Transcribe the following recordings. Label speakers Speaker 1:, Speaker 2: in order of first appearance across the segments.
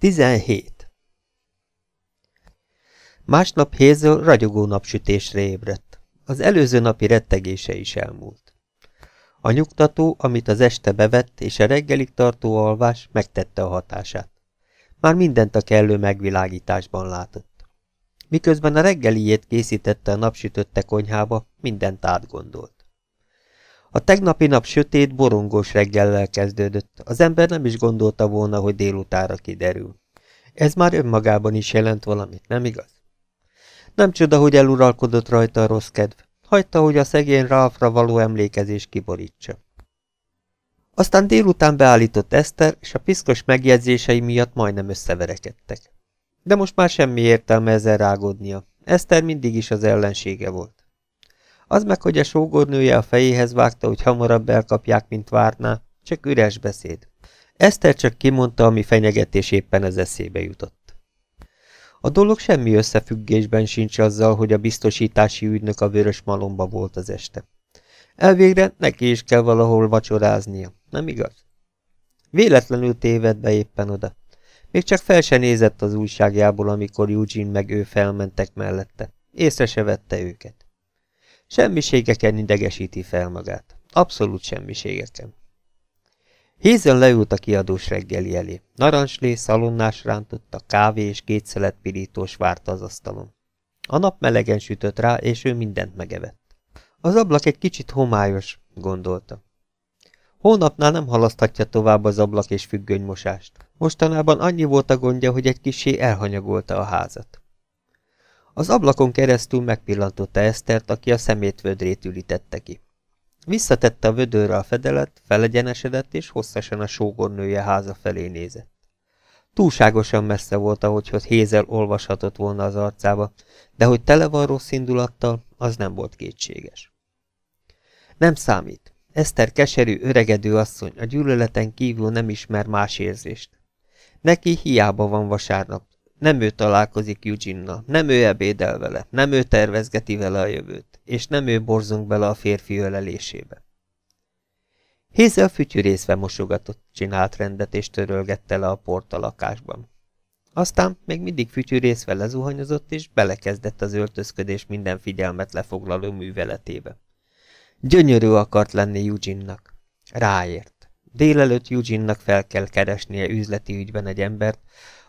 Speaker 1: 17. Másnap Hézől ragyogó napsütésre ébredt. Az előző napi rettegése is elmúlt. A nyugtató, amit az este bevett, és a reggelig tartó alvás megtette a hatását. Már mindent a kellő megvilágításban látott. Miközben a reggeliét készítette a napsütötte konyhába, mindent átgondolt. A tegnapi nap sötét, borongós reggellel kezdődött. Az ember nem is gondolta volna, hogy délutára kiderül. Ez már önmagában is jelent valamit, nem igaz? Nem csoda, hogy eluralkodott rajta a rossz kedv. Hagyta, hogy a szegény Ralfra való emlékezés kiborítsa. Aztán délután beállított Eszter, és a piszkos megjegyzései miatt majdnem összeverekedtek. De most már semmi értelme ezzel rágódnia. Eszter mindig is az ellensége volt. Az meg, hogy a sógornője a fejéhez vágta, hogy hamarabb elkapják, mint várná, csak üres beszéd. Eszter csak kimondta, ami fenyegetés éppen az eszébe jutott. A dolog semmi összefüggésben sincs azzal, hogy a biztosítási ügynök a vörös malomba volt az este. Elvégre neki is kell valahol vacsoráznia, nem igaz? Véletlenül téved be éppen oda. Még csak fel se nézett az újságjából, amikor Eugene meg ő felmentek mellette. Észre se vette őket. Semmiségeken idegesíti fel magát. Abszolút semmiségeken. Hézen leült a kiadós reggeli elé. Narancslé, szalonnás rántott, kávé és két szelet pirítós várta az asztalon. A nap melegen sütött rá, és ő mindent megevett. Az ablak egy kicsit homályos, gondolta. Hónapnál nem halaszthatja tovább az ablak és függönymosást. Mostanában annyi volt a gondja, hogy egy kisé elhanyagolta a házat. Az ablakon keresztül megpillantotta Esztert, aki a szemétvödrét ülítette ki. Visszatette a vödörre a fedelet, felegyenesedett, és hosszasan a sógornője háza felé nézett. Túlságosan messze volt, ahogyhoz Hézel olvashatott volna az arcába, de hogy tele van rossz indulattal, az nem volt kétséges. Nem számít. Eszter keserű, öregedő asszony a gyűlöleten kívül nem ismer más érzést. Neki hiába van vasárnap, nem ő találkozik eugene nem ő ebédel vele, nem ő tervezgeti vele a jövőt, és nem ő borzunk bele a férfi ölelésébe. Hézel fütyűrészve mosogatott, csinált rendet és törölgette le a port a lakásban. Aztán még mindig fütyűrészve lezuhanyozott, és belekezdett az öltözködés minden figyelmet lefoglaló műveletébe. Gyönyörű akart lenni Eugene-nak. Ráért. Délelőtt Eugene-nak fel kell keresnie üzleti ügyben egy embert,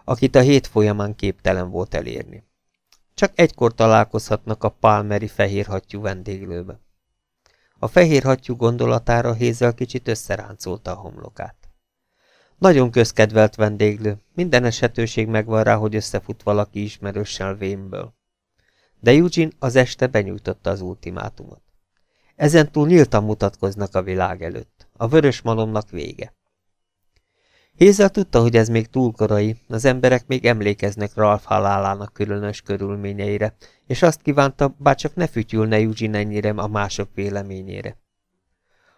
Speaker 1: akit a hét folyamán képtelen volt elérni. Csak egykor találkozhatnak a Palmeri fehérhattyú vendéglőbe. A fehérhattyú gondolatára Hézel kicsit összeráncolta a homlokát. Nagyon közkedvelt vendéglő, minden esetőség megvan rá, hogy összefut valaki ismerőssel vénből. De Eugene az este benyújtotta az ultimátumot. Ezentúl nyíltan mutatkoznak a világ előtt. A vörös malomnak vége. Hézel tudta, hogy ez még túl korai, az emberek még emlékeznek Ralph halálának különös körülményeire, és azt kívánta, bár csak ne fütyülne Eugene ennyire a mások véleményére.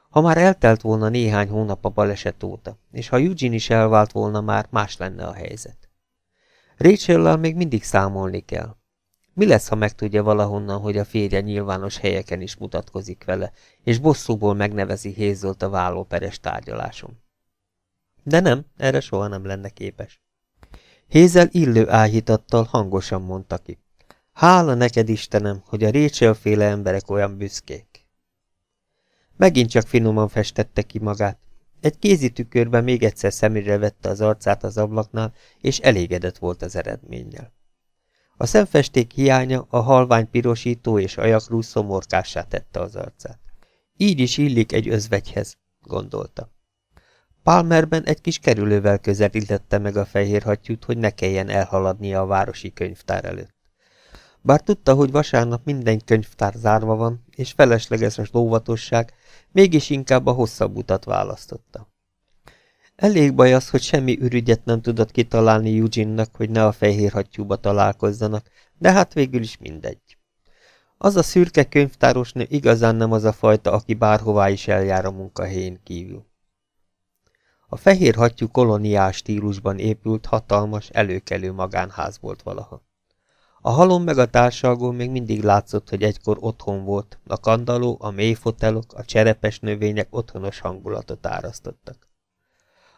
Speaker 1: Ha már eltelt volna néhány hónap a baleset óta, és ha Eugene is elvált volna már, más lenne a helyzet. rachel még mindig számolni kell. Mi lesz, ha megtudja valahonnan, hogy a férje nyilvános helyeken is mutatkozik vele, és bosszúból megnevezi Hézolt a vállóperes tárgyaláson? De nem, erre soha nem lenne képes. Hézel illő áhítattal hangosan mondta ki. Hála neked, Istenem, hogy a Rachel féle emberek olyan büszkék. Megint csak finoman festette ki magát. Egy kézi tükörben még egyszer szemére vette az arcát az ablaknál, és elégedett volt az eredménnyel. A szemfesték hiánya a halvány pirosító és ajakrú szomorkássá tette az arcát. Így is illik egy özvegyhez, gondolta. Palmerben egy kis kerülővel közelítette meg a fehér hattyút, hogy ne kelljen elhaladnia a városi könyvtár előtt. Bár tudta, hogy vasárnap minden könyvtár zárva van, és felesleges a óvatosság, mégis inkább a hosszabb utat választotta. Elég baj az, hogy semmi ürügyet nem tudott kitalálni Eugene-nak, hogy ne a fehér hattyúba találkozzanak, de hát végül is mindegy. Az a szürke könyvtárosnő igazán nem az a fajta, aki bárhová is eljár a munkahelyén kívül. A fehér hattyú koloniás stílusban épült, hatalmas, előkelő magánház volt valaha. A halom meg a társalgó még mindig látszott, hogy egykor otthon volt, a kandaló, a mélyfotelok, a cserepes növények otthonos hangulatot árasztottak.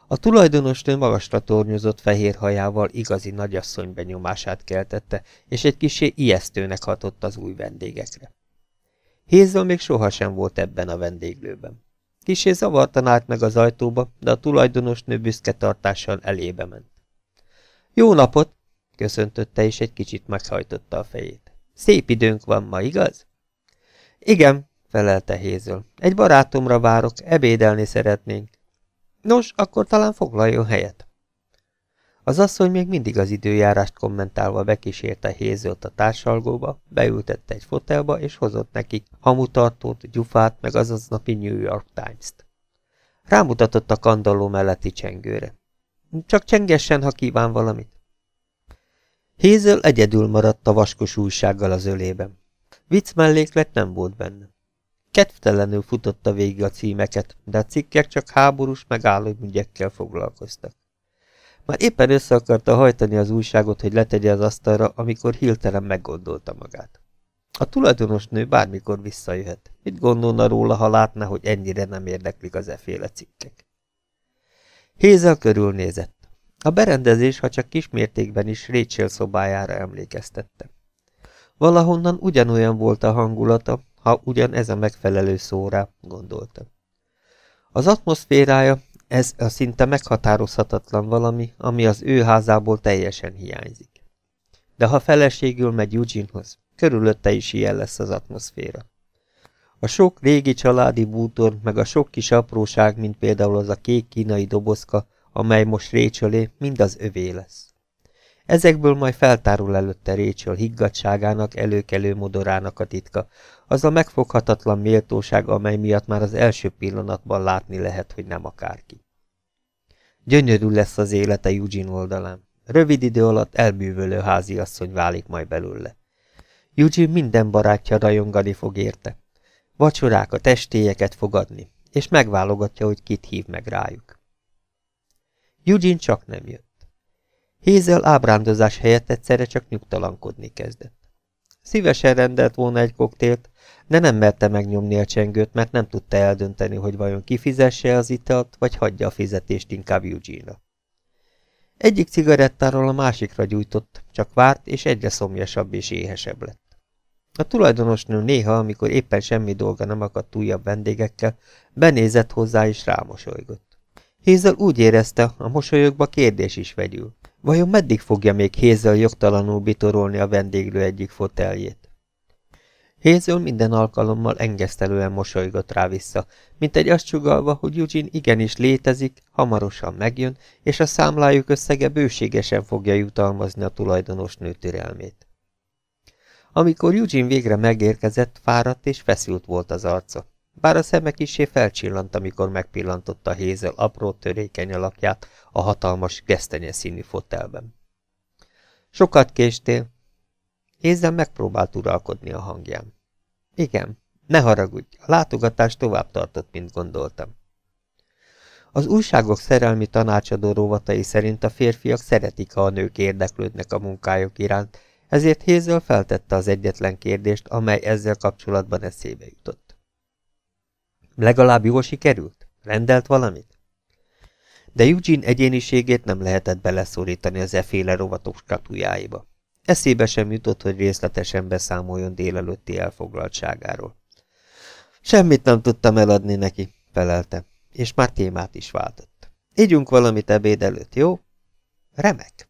Speaker 1: A tulajdonosnő magasra tornyozott fehér hajával igazi nagyasszony benyomását keltette, és egy kisé ijesztőnek hatott az új vendégekre. Hézzel még sohasem volt ebben a vendéglőben. Kisé zavartan állt meg az ajtóba, de a tulajdonosnő büszke tartással elébe ment. Jó napot! köszöntötte, és egy kicsit meghajtotta a fejét. Szép időnk van ma, igaz? Igen, felelte Hézől. Egy barátomra várok, ebédelni szeretnénk. Nos, akkor talán foglaljon helyet. Az asszony még mindig az időjárást kommentálva bekísérte Hézölt a társalgóba, beültette egy fotelba, és hozott neki hamutartót, gyufát, meg az aznapi New York Times-t. Rámutatott a kandalló melletti csengőre. Csak csengessen, ha kíván valamit. Hézel egyedül maradt a vaskos újsággal az ölében. Vicc melléklet nem volt benne. Kedvtelenül futotta végig a címeket, de a cikkek csak háborús meg ügyekkel foglalkoztak. Már éppen össze akarta hajtani az újságot, hogy letegye az asztalra, amikor hirtelen meggondolta magát. A tulajdonos nő bármikor visszajöhet. Mit gondolna róla, ha látná, hogy ennyire nem érdeklik az eféle cikkek? Hézel körülnézett. A berendezés, ha csak kismértékben is Rachel szobájára emlékeztette. Valahonnan ugyanolyan volt a hangulata, ha ugyan ez a megfelelő szóra, gondolta. Az atmoszférája, ez a szinte meghatározhatatlan valami, ami az ő házából teljesen hiányzik. De ha feleségül megy Eugenehoz, körülötte is ilyen lesz az atmoszféra. A sok régi családi bútor, meg a sok kis apróság, mint például az a kék kínai dobozka, amely most Rachelé, mind az övé lesz. Ezekből majd feltárul előtte Rachel higgadságának, előkelő modorának a titka, az a megfoghatatlan méltóság, amely miatt már az első pillanatban látni lehet, hogy nem akárki. Gyönyörű lesz az élete Eugene oldalán. Rövid idő alatt elbűvölő háziasszony válik majd belőle. Eugene minden barátja rajongani fog érte. Vacsorákat, testélyeket fogadni, és megválogatja, hogy kit hív meg rájuk. Eugene csak nem jött. Hézel ábrándozás helyett egyszerre csak nyugtalankodni kezdett. Szívesen rendelt volna egy koktélt, de nem merte megnyomni a csengőt, mert nem tudta eldönteni, hogy vajon kifizesse az italt, vagy hagyja a fizetést inkább Eugene-ra. Egyik cigarettáról a másikra gyújtott, csak várt, és egyre szomjasabb és éhesebb lett. A tulajdonosnő néha, amikor éppen semmi dolga nem akadt újabb vendégekkel, benézett hozzá és rámosolygott. Hézel úgy érezte, a mosolyokba kérdés is vegyül. Vajon meddig fogja még Hézel jogtalanul bitorolni a vendéglő egyik foteljét? Hézel minden alkalommal engesztelően mosolygott rá vissza, mint egy azt sugalva, hogy Eugene igenis létezik, hamarosan megjön, és a számlájuk összege bőségesen fogja jutalmazni a tulajdonos nő türelmét. Amikor Eugene végre megérkezett, fáradt és feszült volt az arca. Bár a szeme kisé felcsillant, amikor megpillantotta Hézel apró törékeny alakját a hatalmas gesztenye színű fotelben. Sokat késtél. Hézel megpróbált uralkodni a hangján. Igen, ne haragudj, a látogatás tovább tartott, mint gondoltam. Az újságok szerelmi tanácsadó rovatai szerint a férfiak szeretik, ha a nők érdeklődnek a munkájuk iránt, ezért Hézel feltette az egyetlen kérdést, amely ezzel kapcsolatban eszébe jutott. Legalább jól sikerült? Rendelt valamit? De Eugene egyéniségét nem lehetett beleszorítani az eféle rovatok skatujáiba. Eszébe sem jutott, hogy részletesen beszámoljon délelőtti elfoglaltságáról. Semmit nem tudtam eladni neki, felelte, és már témát is váltott. Ígyunk valamit ebéd előtt, jó? Remek.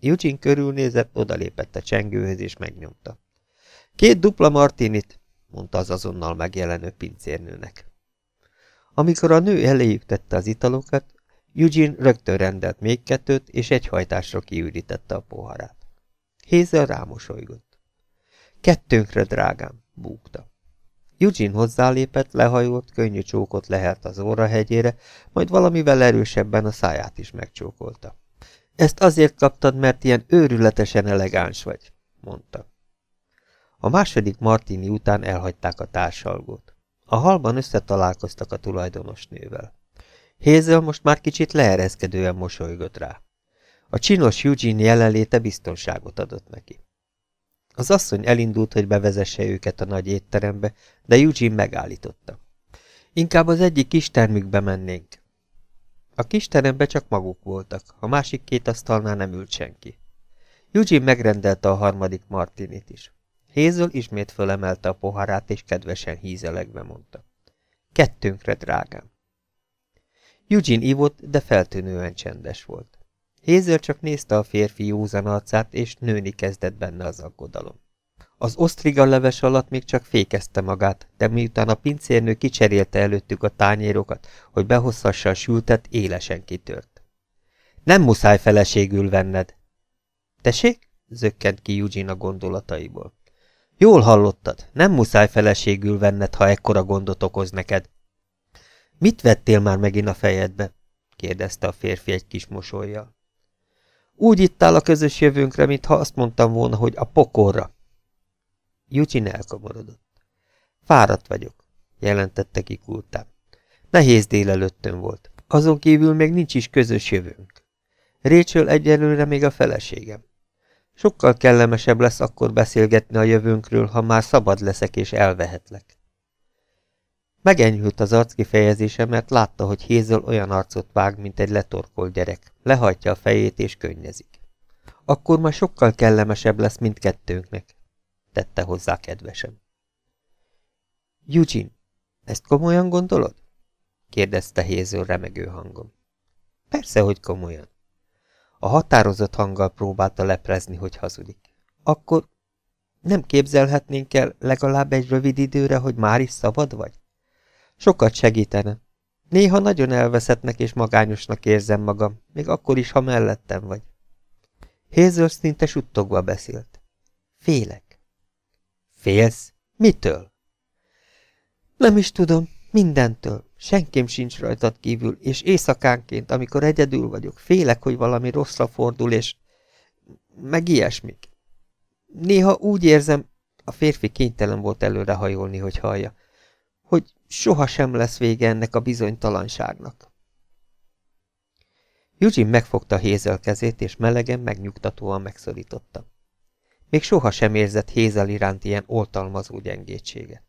Speaker 1: Eugene körülnézett, odalépett a csengőhöz és megnyomta. Két dupla martinit, mondta az azonnal megjelenő pincérnőnek. Amikor a nő eléjük tette az italokat, Eugene rögtön rendelt még kettőt, és egy hajtásra kiürítette a poharát. Hézel rámosolygott. Kettőnkre, drágám, búgta. Eugene hozzálépett, lehajolt, könnyű csókot lehelt az hegyére, majd valamivel erősebben a száját is megcsókolta. Ezt azért kaptad, mert ilyen őrületesen elegáns vagy, mondta. A második Martini után elhagyták a társalgót. A halban összetalálkoztak a tulajdonos nővel. Hézel most már kicsit leereszkedően mosolygott rá. A csinos Eugene jelenléte biztonságot adott neki. Az asszony elindult, hogy bevezesse őket a nagy étterembe, de Eugene megállította. Inkább az egyik kis termükbe mennénk. A kis teremben csak maguk voltak, a másik két asztalnál nem ült senki. Eugene megrendelte a harmadik martinit is. Hézől ismét fölemelte a poharát, és kedvesen hízelegve mondta. Kettőnkre, drágám. Eugene ivott, de feltűnően csendes volt. Hézel csak nézte a férfi józan arcát, és nőni kezdett benne az aggodalom. Az osztriga leves alatt még csak fékezte magát, de miután a pincérnő kicserélte előttük a tányérokat, hogy behozhassa a sültet, élesen kitört. Nem muszáj feleségül venned. Tessék? zökkent ki Eugene a gondolataiból. Jól hallottad, nem muszáj feleségül venned, ha ekkora gondot okoz neked. Mit vettél már megint a fejedbe? kérdezte a férfi egy kis mosolyjal. Úgy ittál a közös jövőnkre, mintha azt mondtam volna, hogy a pokorra. Eugene elkomorodott. Fáradt vagyok, jelentette ki kultán. Nehéz délelőttön volt. Azon kívül még nincs is közös jövőnk. Rachel egyelőre még a feleségem. Sokkal kellemesebb lesz akkor beszélgetni a jövőnkről, ha már szabad leszek és elvehetlek. Megenyhült az arc kifejezése, mert látta, hogy Hézel olyan arcot vág, mint egy letorkolt gyerek. Lehajtja a fejét és könnyezik. Akkor már sokkal kellemesebb lesz mindkettőnknek, tette hozzá kedvesen. Eugene, ezt komolyan gondolod? kérdezte Hézel remegő hangon. Persze, hogy komolyan. A határozott hanggal próbálta leprezni, hogy hazudik. Akkor nem képzelhetnénk el legalább egy rövid időre, hogy már is szabad vagy? Sokat segítene. Néha nagyon elveszettnek és magányosnak érzem magam, még akkor is, ha mellettem vagy. Hazel szinte suttogva beszélt. Félek. Félsz? Mitől? Nem is tudom, mindentől. Senkim sincs rajtad kívül, és éjszakánként, amikor egyedül vagyok, félek, hogy valami rosszra fordul, és... meg ilyesmik. Néha úgy érzem, a férfi kénytelen volt előrehajolni, hogy hallja, hogy sohasem lesz vége ennek a bizonytalanságnak. Eugene megfogta Hézel kezét, és melegen megnyugtatóan megszorította. Még sohasem érzett Hézel iránt ilyen oltalmazó gyengétséget.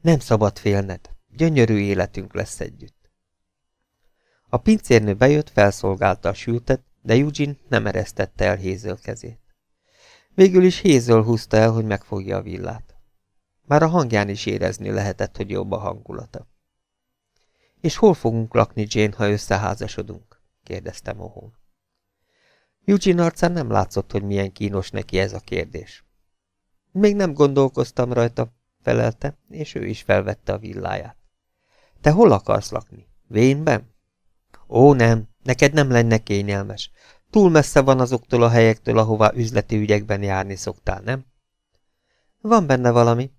Speaker 1: Nem szabad félned, gyönyörű életünk lesz együtt. A pincérnő bejött, felszolgálta a sültet, de Eugene nem eresztette el Hézel kezét. Végül is Hézel húzta el, hogy megfogja a villát. Már a hangján is érezni lehetett, hogy jobb a hangulata. És hol fogunk lakni, Jane, ha összeházasodunk? kérdezte Mohón. Eugene arcán nem látszott, hogy milyen kínos neki ez a kérdés. Még nem gondolkoztam rajta, felelte, és ő is felvette a villáját. Te hol akarsz lakni? Vénben? Ó, nem, neked nem lenne kényelmes. Túl messze van azoktól a helyektől, ahová üzleti ügyekben járni szoktál, nem? Van benne valami,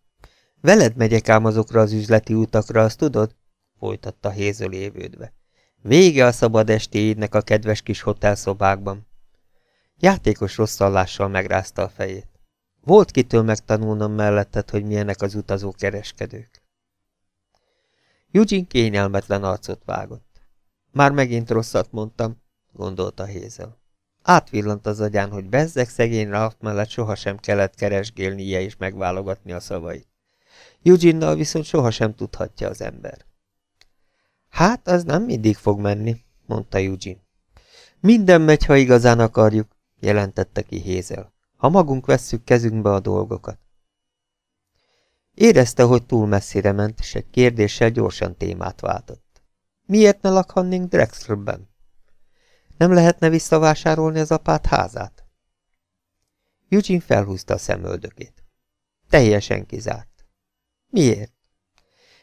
Speaker 1: Veled megyek ám azokra az üzleti utakra, azt tudod? Folytatta Hézöl évődve. Vége a szabad estéidnek a kedves kis hotelszobákban. Játékos rosszallással megrázta a fejét. Volt kitől megtanulnom melletted, hogy milyenek az utazó kereskedők. Eugene kényelmetlen arcot vágott. Már megint rosszat mondtam, gondolta Hézel. Átvillant az agyán, hogy bezzeg szegény Ralph mellett sohasem kellett keresgélnie és megválogatni a szavait. Eugene-nal viszont sohasem tudhatja az ember. Hát, az nem mindig fog menni, mondta Eugene. Minden megy, ha igazán akarjuk, jelentette ki Hézel. Ha magunk vesszük kezünkbe a dolgokat. Érezte, hogy túl messzire ment, és egy kérdéssel gyorsan témát váltott. Miért ne lakhannénk Drexlerben? Nem lehetne visszavásárolni az apát házát? Eugene felhúzta a szemöldökét. Teljesen kizárt. Miért?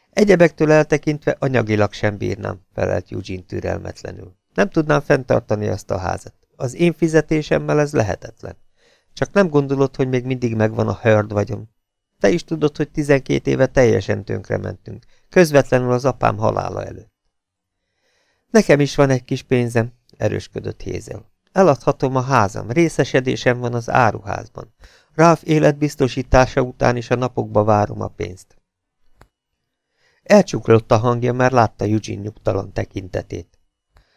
Speaker 1: Egyebektől eltekintve anyagilag sem bírnám, felelt Eugene türelmetlenül. Nem tudnám fenntartani azt a házat. Az én fizetésemmel ez lehetetlen. Csak nem gondolod, hogy még mindig megvan a hörd vagyom. Te is tudod, hogy tizenkét éve teljesen tönkrementünk, közvetlenül az apám halála előtt. Nekem is van egy kis pénzem, erősködött Hézel. Eladhatom a házam, részesedésem van az áruházban. Ralph életbiztosítása után is a napokba várom a pénzt. Elcsuklott a hangja, mert látta Eugene nyugtalan tekintetét.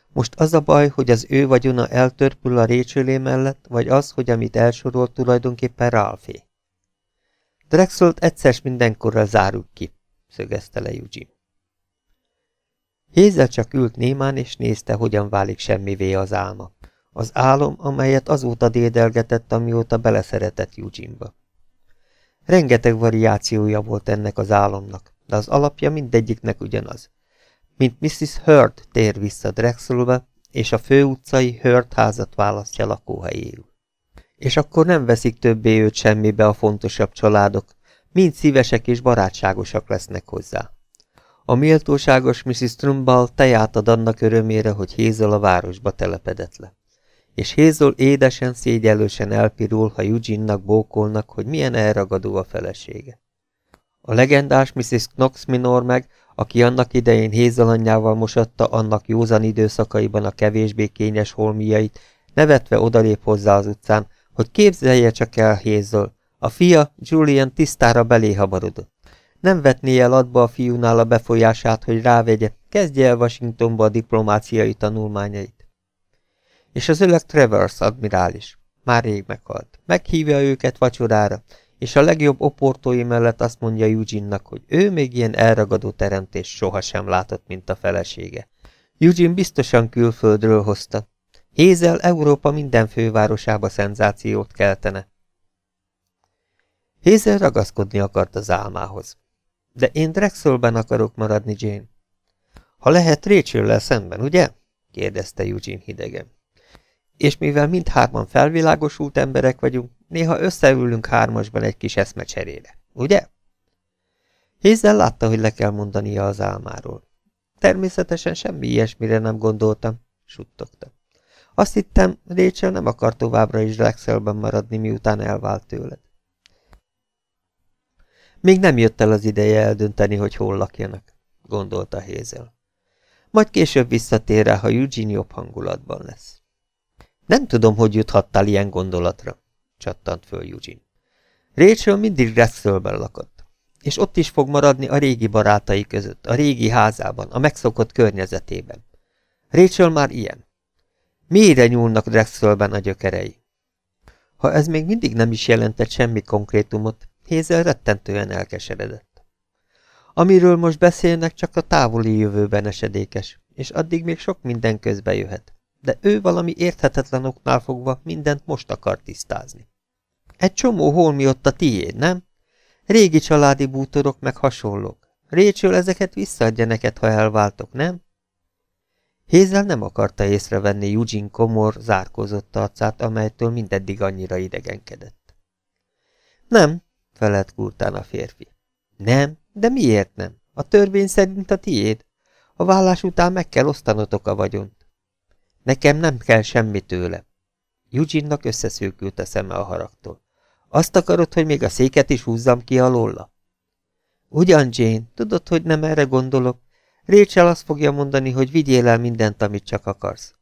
Speaker 1: Most az a baj, hogy az ő vagyona eltörpül a récsölé mellett, vagy az, hogy amit elsorolt tulajdonképpen Ralphé. Drexelt egyszer mindenkorra zárjuk ki, szögezte le Eugene. Hézel csak ült némán, és nézte, hogyan válik semmivé az álma. Az álom, amelyet azóta dédelgetett, amióta beleszeretett Eugene-ba. Rengeteg variációja volt ennek az álomnak, de az alapja mindegyiknek ugyanaz. Mint Mrs. Hurd tér vissza Drexelbe, és a főutcai Hurd házat választja lakóhelyéül. És akkor nem veszik többé őt semmibe a fontosabb családok, mind szívesek és barátságosak lesznek hozzá. A méltóságos Mrs. Trumbull teját ad annak örömére, hogy Hézel a városba telepedett le. És Hézel édesen, szégyellősen elpirul, ha Eugene-nak bókolnak, hogy milyen elragadó a felesége. A legendás Mrs. Knox Minor meg, aki annak idején Hézel anyjával mosatta annak józan időszakaiban a kevésbé kényes holmiait, nevetve odalép hozzá az utcán, hogy képzelje csak el Hézel. A fia, Julian tisztára belé. Nem vetné el adba a fiúnál a befolyását, hogy rávegye, kezdje el Washingtonba a diplomáciai tanulmányait. És az ölek Travers admirális. Már rég meghalt. Meghívja őket vacsorára, és a legjobb oportói mellett azt mondja Eugene-nak, hogy ő még ilyen elragadó teremtés sohasem látott, mint a felesége. Eugene biztosan külföldről hozta. Hézel Európa minden fővárosába szenzációt keltene. Hézel ragaszkodni akart az álmához. De én Drexelben akarok maradni, Jane. Ha lehet rachel szemben, ugye? kérdezte Eugene hidegen. És mivel mindhárman felvilágosult emberek vagyunk, néha összeülünk hármasban egy kis eszmecserére, ugye? Hézzel látta, hogy le kell mondania az álmáról. Természetesen semmi ilyesmire nem gondoltam, suttogta. Azt hittem, Rachel nem akar továbbra is Drexelben maradni, miután elvált tőled. Még nem jött el az ideje eldönteni, hogy hol lakjanak, gondolta Hézel. Majd később visszatér rá, ha Eugene jobb hangulatban lesz. Nem tudom, hogy juthattál ilyen gondolatra, csattant föl Eugene. Rachel mindig Drexelben lakott, és ott is fog maradni a régi barátai között, a régi házában, a megszokott környezetében. Rachel már ilyen. Mélyre nyúlnak Drexelben a gyökerei. Ha ez még mindig nem is jelentett semmi konkrétumot, Hézel rettentően elkeseredett. Amiről most beszélnek, csak a távoli jövőben esedékes, és addig még sok minden közbe jöhet. De ő valami érthetetlen oknál fogva mindent most akar tisztázni. Egy csomó holmi ott a tiéd, nem? Régi családi bútorok meg hasonlók. Rachel ezeket visszaadja neked, ha elváltok, nem? Hézel nem akarta észrevenni Eugene komor, zárkózott arcát, amelytől mindeddig annyira idegenkedett. Nem, felett kurtán a férfi. Nem, de miért nem? A törvény szerint a tiéd. A vállás után meg kell osztanotok a vagyont. Nekem nem kell semmi tőle. Eugene-nak összeszűkült a szeme a haragtól. Azt akarod, hogy még a széket is húzzam ki alóla? Ugyan, Jane, tudod, hogy nem erre gondolok. Rachel azt fogja mondani, hogy vigyél el mindent, amit csak akarsz.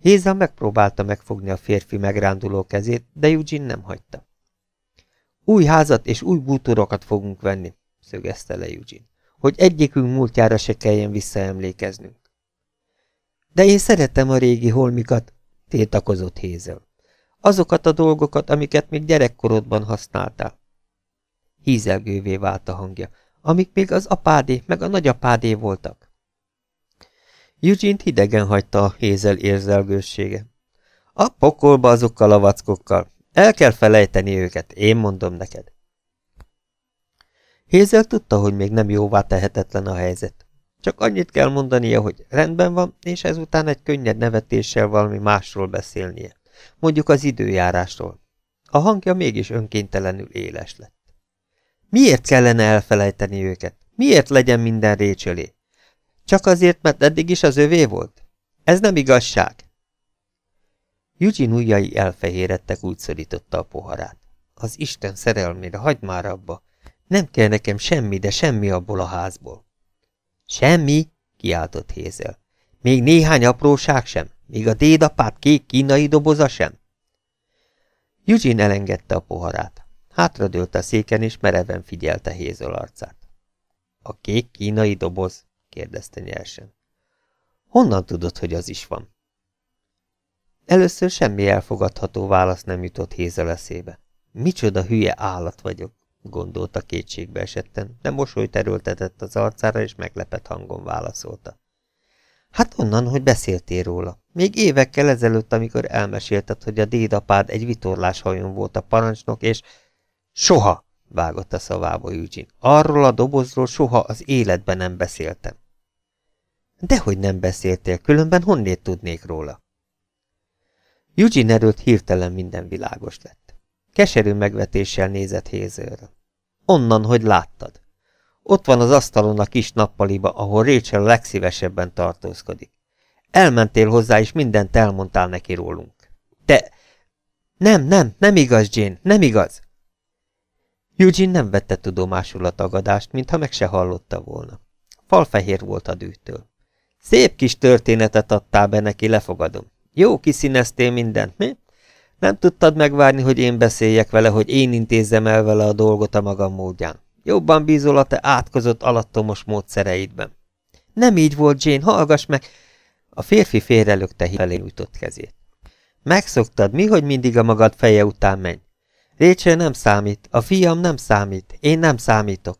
Speaker 1: Héza megpróbálta megfogni a férfi megránduló kezét, de Eugene nem hagyta. Új házat és új bútorokat fogunk venni, szögezte le Eugene, hogy egyikünk múltjára se kelljen visszaemlékeznünk. De én szeretem a régi holmikat, tiltakozott Hézel. Azokat a dolgokat, amiket még gyerekkorodban használtál. Hízelgővé vált a hangja, amik még az apádé meg a nagyapádé voltak. Eugene hidegen hagyta a Hézel érzelgőssége. A pokolba azokkal a vackokkal, el kell felejteni őket, én mondom neked. Hézel tudta, hogy még nem jóvá tehetetlen a helyzet. Csak annyit kell mondania, hogy rendben van, és ezután egy könnyed nevetéssel valami másról beszélnie. Mondjuk az időjárásról. A hangja mégis önkéntelenül éles lett. Miért kellene elfelejteni őket? Miért legyen minden récsölé? Csak azért, mert eddig is az övé volt? Ez nem igazság. Eugene ujjai elfehérettek, úgy szorította a poharát. Az Isten szerelmére, hagyd már abba! Nem kell nekem semmi, de semmi abból a házból. Semmi? kiáltott Hézel. Még néhány apróság sem? Még a dédapád kék kínai doboza sem? Eugene elengedte a poharát. Hátradőlt a széken, és mereven figyelte Hézel arcát. A kék kínai doboz? kérdezte nyersen. Honnan tudod, hogy az is van? Először semmi elfogadható válasz nem jutott Hézel eszébe. Micsoda hülye állat vagyok, gondolta kétségbe esetten, de mosolyt erőltetett az arcára, és meglepett hangon válaszolta. Hát onnan, hogy beszéltél róla. Még évekkel ezelőtt, amikor elmesélted, hogy a dédapád egy vitorláshajón volt a parancsnok, és... Soha! vágott a szavába Eugene. Arról a dobozról soha az életben nem beszéltem. Dehogy nem beszéltél, különben honnét tudnék róla? Eugene erőt hirtelen minden világos lett. Keserű megvetéssel nézett Hézőre. Onnan, hogy láttad. Ott van az asztalon a kis nappaliba, ahol Rachel legszívesebben tartózkodik. Elmentél hozzá, és mindent elmondtál neki rólunk. Te... Nem, nem, nem igaz, Jane, nem igaz. Eugene nem vette tudomásul a tagadást, mintha meg se hallotta volna. Falfehér volt a dűtől. Szép kis történetet adtál be neki, lefogadom. Jó kiszíneztél mindent, mi? Nem tudtad megvárni, hogy én beszéljek vele, hogy én intézzem el vele a dolgot a magam módján. Jobban bízol a te átkozott alattomos módszereidben. Nem így volt, Jane, hallgass meg! A férfi félrelökte felé nyújtott kezét. Megszoktad, mi, hogy mindig a magad feje után menj? Rachel nem számít, a fiam nem számít, én nem számítok.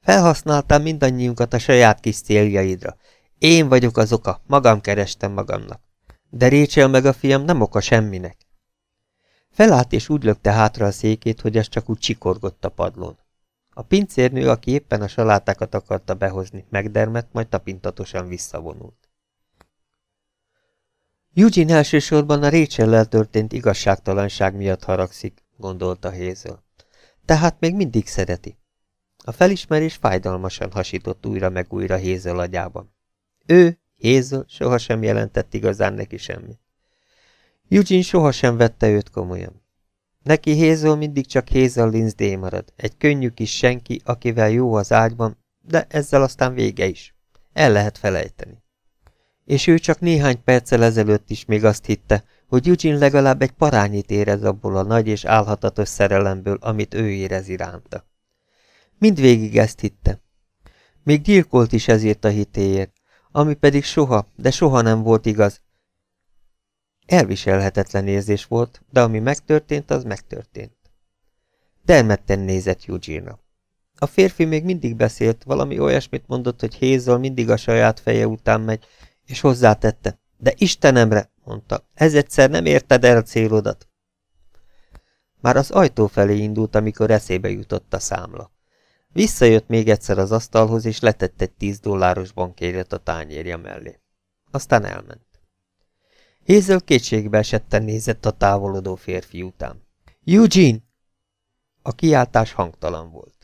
Speaker 1: Felhasználtam mindannyiunkat a saját kis céljaidra. Én vagyok az oka, magam kerestem magamnak. De Rachel meg a fiam nem oka semminek. Felállt és úgy lökte hátra a székét, hogy az csak úgy csikorgott a padlón. A pincérnő, aki éppen a salátákat akarta behozni, megdermett, majd tapintatosan visszavonult. Eugene elsősorban a Rachel-lel történt igazságtalanság miatt haragszik, gondolta Hézel. Tehát még mindig szereti. A felismerés fájdalmasan hasított újra meg újra Hézel agyában. Ő, Hézel, sohasem jelentett igazán neki semmit. Eugene sohasem vette őt komolyan. Neki Hézel mindig csak Hézel Lindsay marad, egy könnyű kis senki, akivel jó az ágyban, de ezzel aztán vége is. El lehet felejteni. És ő csak néhány perccel ezelőtt is még azt hitte, hogy Eugene legalább egy parányit érez abból a nagy és álhatatos szerelemből, amit ő érez iránta. Mindvégig ezt hitte. Még gyilkolt is ezért a hitéért, ami pedig soha, de soha nem volt igaz. Elviselhetetlen érzés volt, de ami megtörtént, az megtörtént. Dermedten nézett Eugene-ra. A férfi még mindig beszélt, valami olyasmit mondott, hogy Hézol mindig a saját feje után megy, és hozzátette. De Istenemre, mondta, ez egyszer nem érted el a célodat. Már az ajtó felé indult, amikor eszébe jutott a számla. Visszajött még egyszer az asztalhoz, és letett egy tíz dolláros bankjegyet a tányérja mellé. Aztán elment. Hézel kétségbe esetten nézett a távolodó férfi után. Eugene! A kiáltás hangtalan volt.